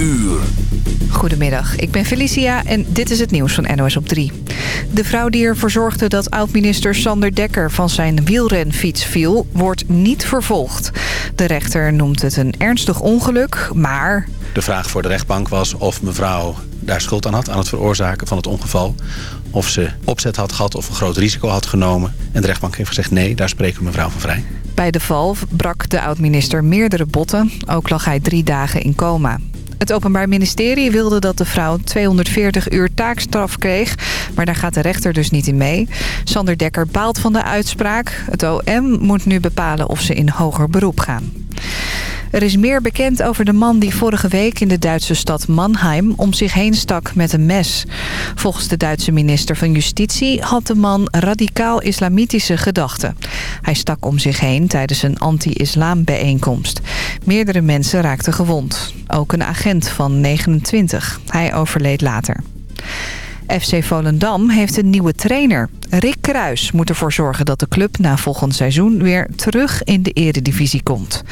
uur. Goedemiddag, ik ben Felicia en dit is het nieuws van NOS op 3. De vrouw die ervoor zorgde dat oud-minister Sander Dekker van zijn wielrenfiets viel, wordt niet vervolgd. De rechter noemt het een ernstig ongeluk, maar... De vraag voor de rechtbank was of mevrouw daar schuld aan had, aan het veroorzaken van het ongeval. Of ze opzet had gehad of een groot risico had genomen. En de rechtbank heeft gezegd nee, daar spreken mevrouw van vrij. Bij de val brak de oud-minister meerdere botten. Ook lag hij drie dagen in coma. Het Openbaar Ministerie wilde dat de vrouw 240 uur taakstraf kreeg. Maar daar gaat de rechter dus niet in mee. Sander Dekker baalt van de uitspraak. Het OM moet nu bepalen of ze in hoger beroep gaan. Er is meer bekend over de man die vorige week in de Duitse stad Mannheim om zich heen stak met een mes. Volgens de Duitse minister van Justitie had de man radicaal-islamitische gedachten. Hij stak om zich heen tijdens een anti-islam bijeenkomst. Meerdere mensen raakten gewond. Ook een agent van 29. Hij overleed later. FC Volendam heeft een nieuwe trainer. Rick Kruis moet ervoor zorgen dat de club na volgend seizoen weer terug in de eredivisie komt.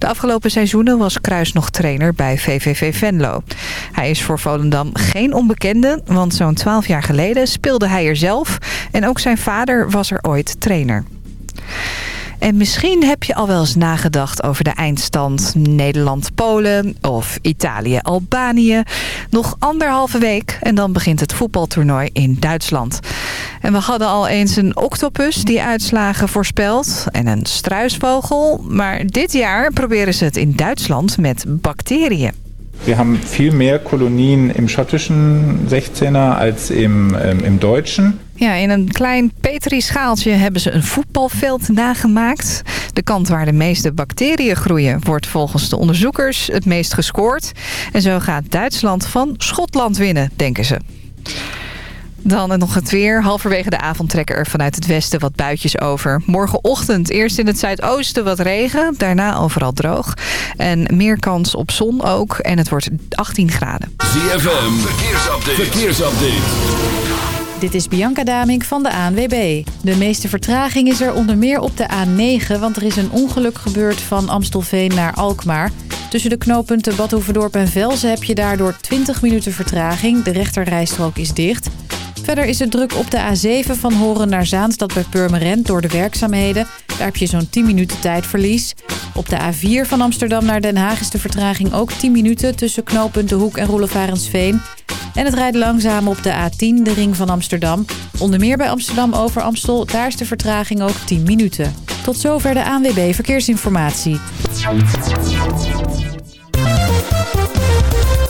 De afgelopen seizoenen was Kruis nog trainer bij VVV Venlo. Hij is voor Volendam geen onbekende, want zo'n 12 jaar geleden speelde hij er zelf. En ook zijn vader was er ooit trainer. En misschien heb je al wel eens nagedacht over de eindstand Nederland-Polen of Italië-Albanië. Nog anderhalve week en dan begint het voetbaltoernooi in Duitsland. En we hadden al eens een octopus die uitslagen voorspelt en een struisvogel. Maar dit jaar proberen ze het in Duitsland met bacteriën. We hebben veel meer kolonien im schottischen 16er als im, um, im deutschen. Ja, in een klein petrischaaltje hebben ze een voetbalveld nagemaakt. De kant waar de meeste bacteriën groeien wordt volgens de onderzoekers het meest gescoord. En zo gaat Duitsland van Schotland winnen, denken ze. Dan nog het weer. Halverwege de avond trekken er vanuit het westen wat buitjes over. Morgenochtend eerst in het zuidoosten wat regen. Daarna overal droog. En meer kans op zon ook. En het wordt 18 graden. ZFM, verkeersupdate. verkeersupdate. Dit is Bianca Damink van de ANWB. De meeste vertraging is er onder meer op de A9... want er is een ongeluk gebeurd van Amstelveen naar Alkmaar. Tussen de knooppunten Badhoevedorp en Velzen heb je daardoor 20 minuten vertraging. De rechterrijstrook is dicht... Verder is het druk op de A7 van Horen naar Zaanstad bij Purmerend door de werkzaamheden. Daar heb je zo'n 10 minuten tijdverlies. Op de A4 van Amsterdam naar Den Haag is de vertraging ook 10 minuten tussen knooppunt De Hoek en Roelevarensveen. En het rijdt langzaam op de A10, de ring van Amsterdam. Onder meer bij Amsterdam over Amstel, daar is de vertraging ook 10 minuten. Tot zover de ANWB Verkeersinformatie.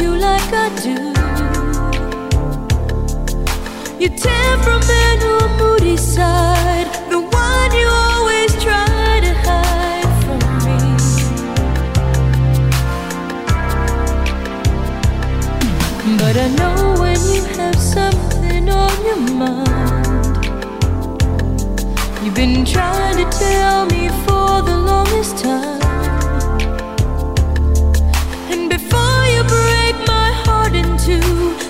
you like I do. Your temperamental, moody side, the one you always try to hide from me. But I know when you have something on your mind, you've been trying to tell me for the longest time.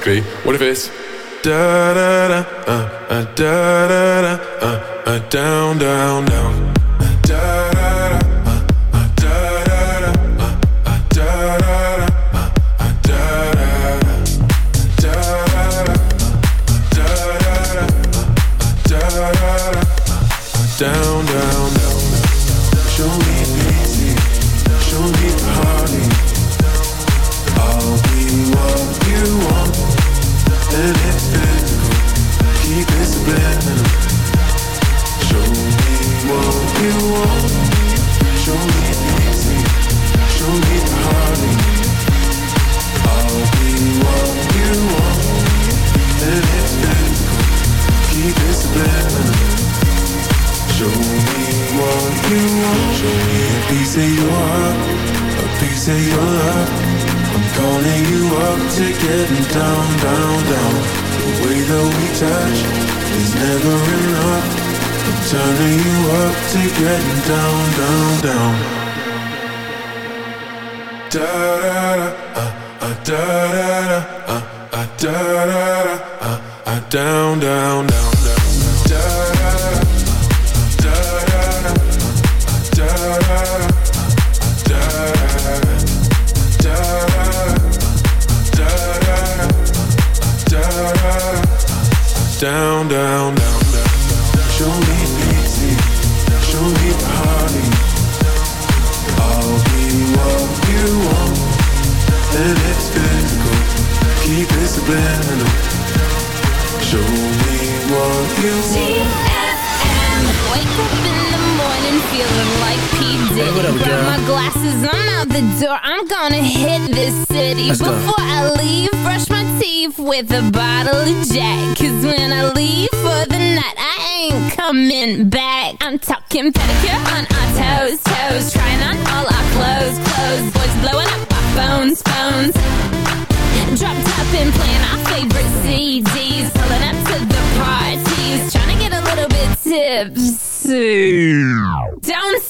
quickly. What if it's da da da uh, uh, da da? Fucking pedicure on our toes, toes. Trying on all our clothes, clothes. Boys blowing up our phones, phones. Dropped up and playing our favorite CDs. Pulling up to the parties. Trying to get a little bit tipsy. Don't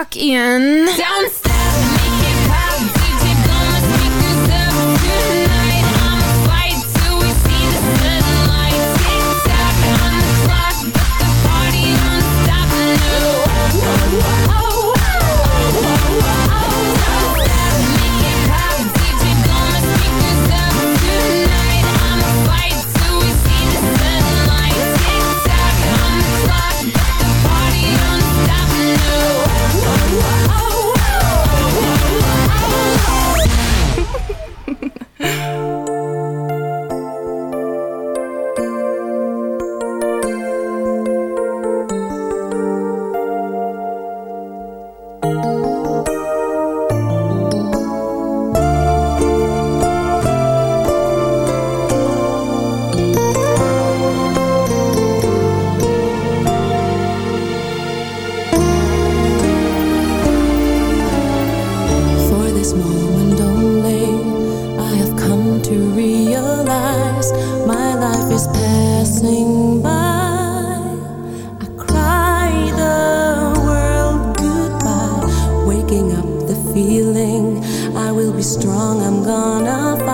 back in. Sounds be strong, I'm gonna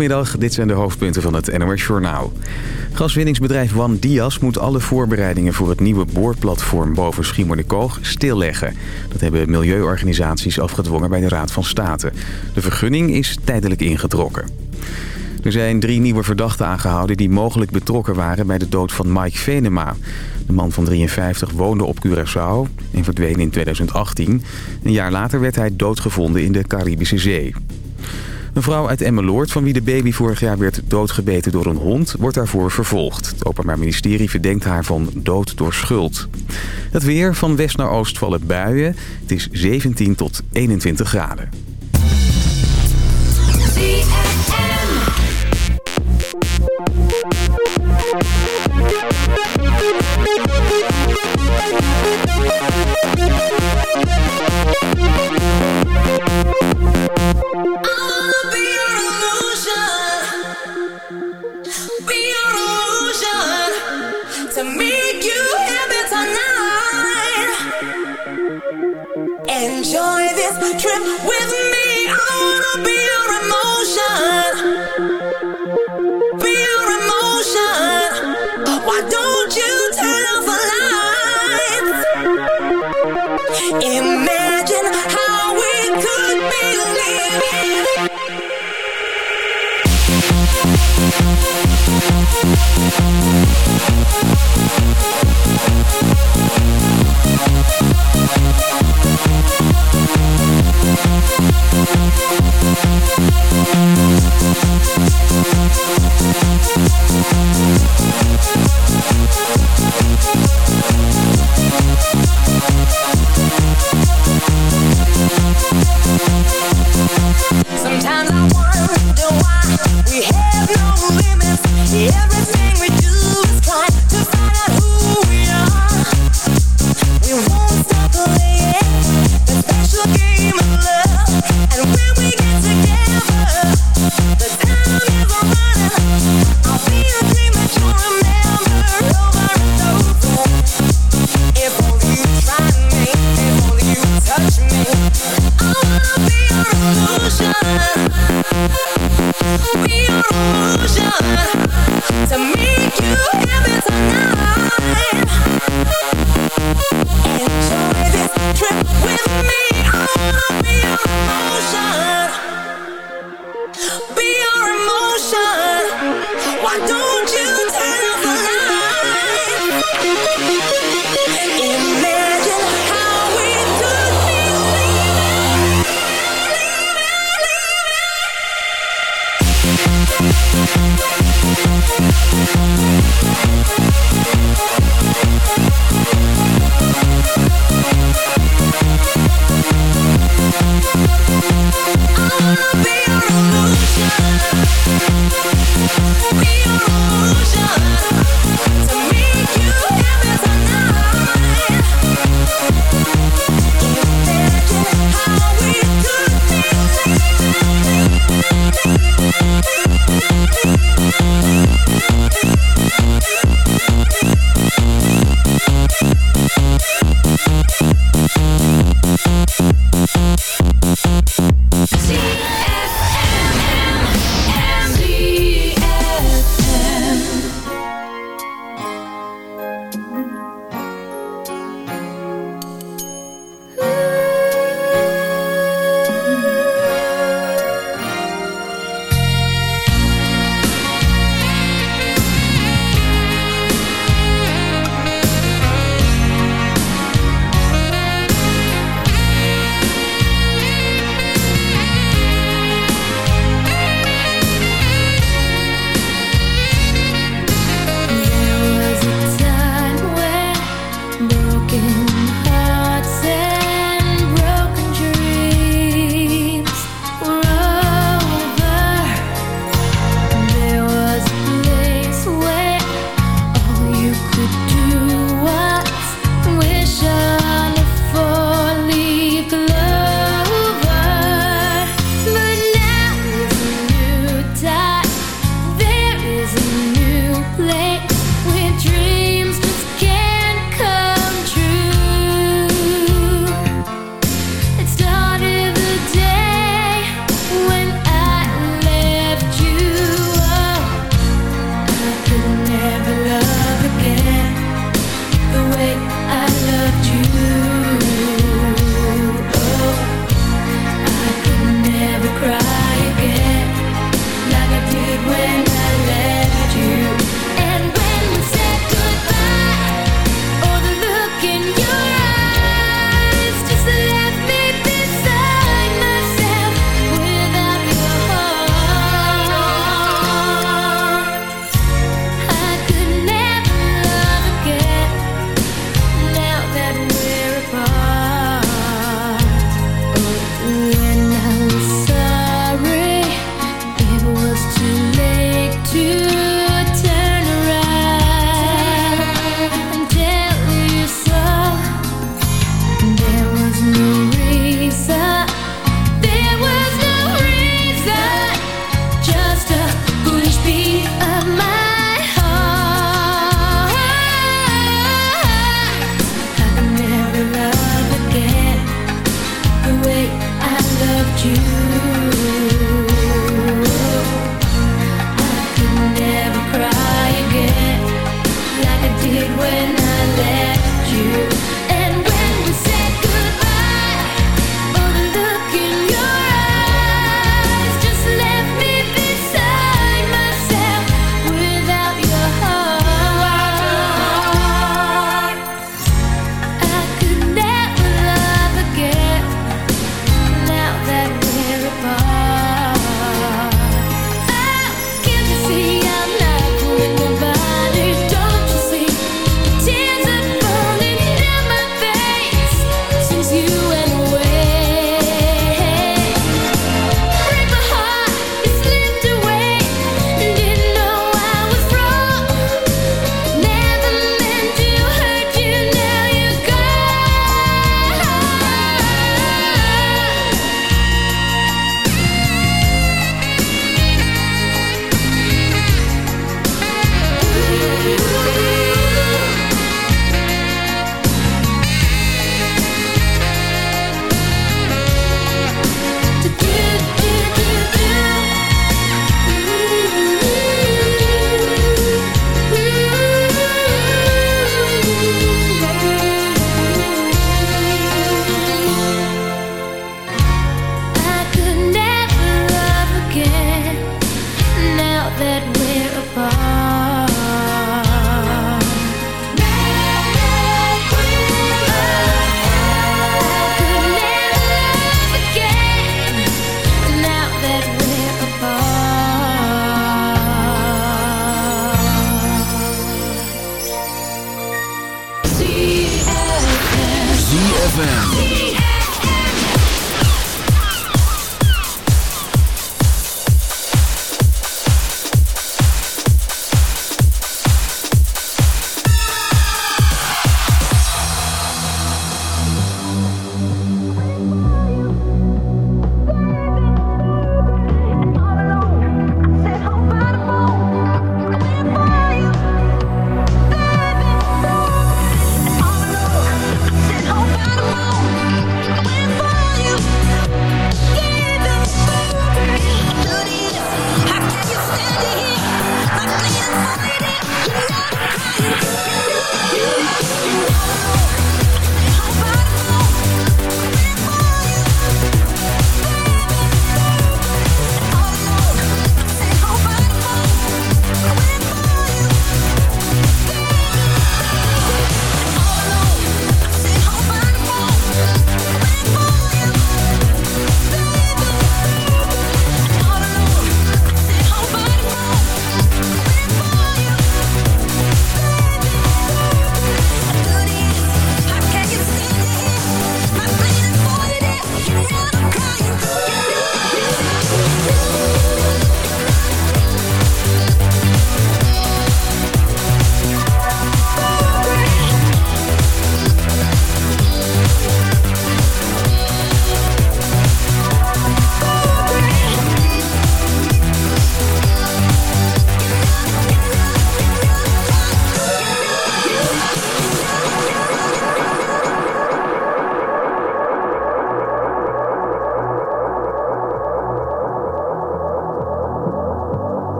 Goedemiddag, dit zijn de hoofdpunten van het NOS Journaal. Gaswinningsbedrijf Juan Diaz moet alle voorbereidingen voor het nieuwe boorplatform boven Schiermonnikoog stilleggen. Dat hebben milieuorganisaties afgedwongen bij de Raad van State. De vergunning is tijdelijk ingetrokken. Er zijn drie nieuwe verdachten aangehouden die mogelijk betrokken waren bij de dood van Mike Venema. De man van 53 woonde op Curaçao en verdween in 2018. Een jaar later werd hij doodgevonden in de Caribische Zee. Een vrouw uit Emmeloord, van wie de baby vorig jaar werd doodgebeten door een hond, wordt daarvoor vervolgd. Het Openbaar Ministerie verdenkt haar van dood door schuld. Het weer, van west naar oost vallen buien. Het is 17 tot 21 graden. Enjoy this trip with me. I wanna be your emotion. Be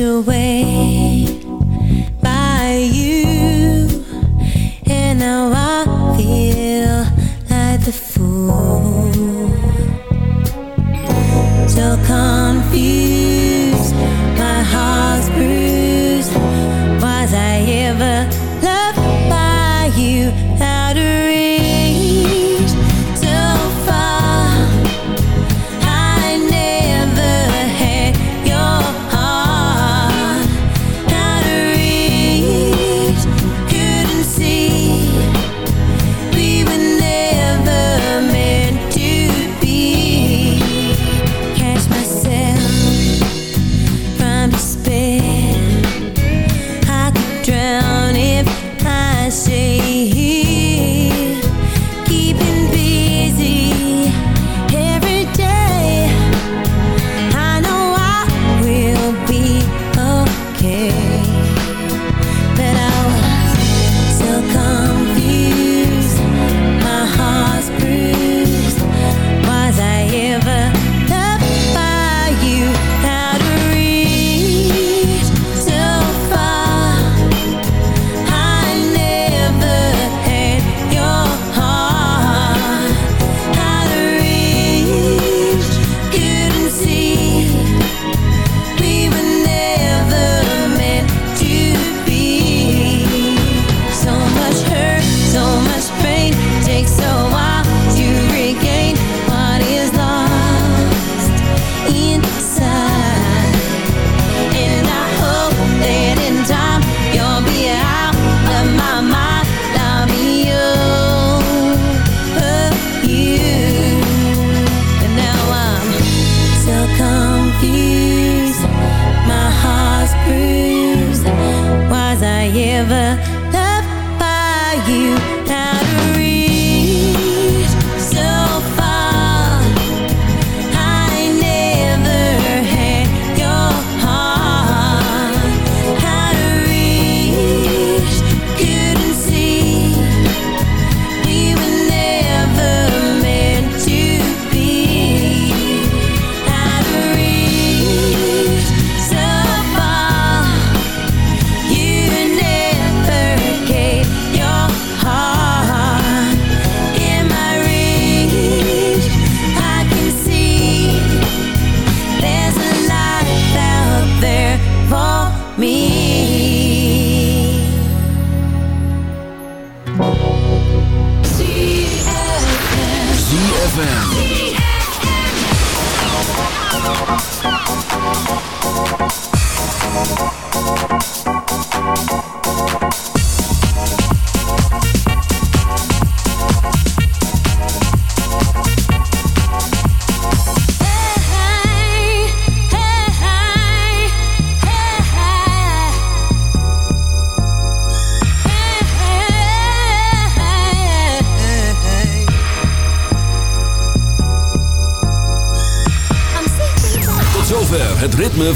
away